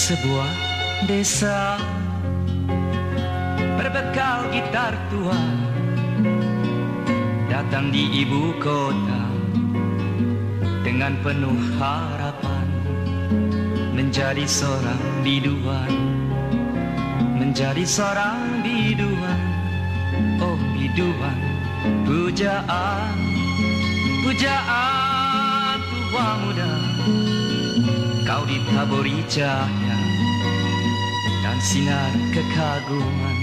sebuah desa. Berbekal gitar tua Datang di ibu kota. Dengan penuh harapan Menjadi seorang biduan. Menjadi seorang biduan Oh biduan. Pujaan Pujaan tua muda. Kau ditaburi cahaya Dan sinar kekaguman.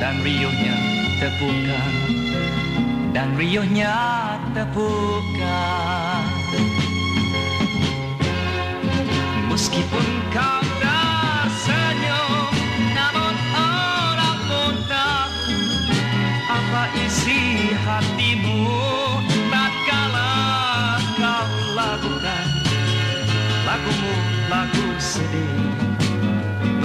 Dan riuhnya tepukan Dan riuhnya tepukan Meskipun kau tersenyum Namun orang pun Apa isi hatimu? Tatkala kau lakukan Lagumu lagu sedih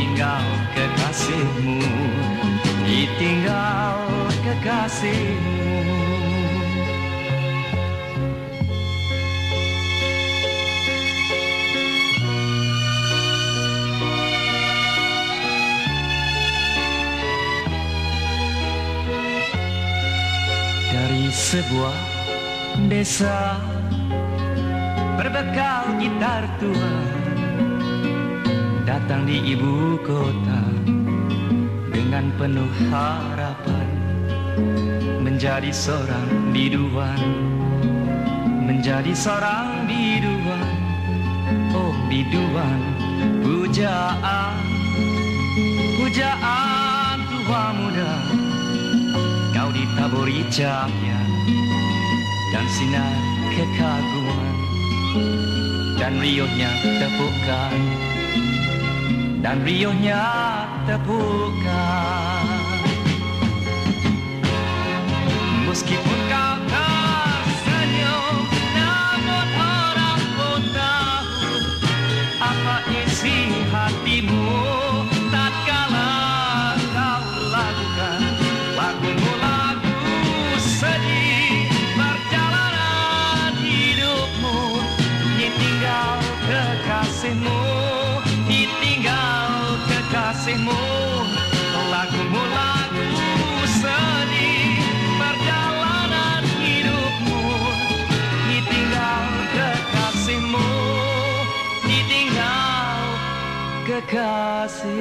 Ditinggal kekasihmu. Ditinggal kekasihmu. Dari sebuah desa Berbekal gitar tua Datang di ibu kota Dengan penuh harapan Menjadi seorang biduan Menjadi seorang biduan. Oh biduan Pujaan Pujaan tua muda. Kau ditaburi cahaya Dan sinar kekaguman Dan riuhnya tepukan Dan riuhnya tepukan kekasihmu Lagumu lagu sedih Perjalanan hidupmu. Ditinggal kekasihmu. Ditinggal kekasihmu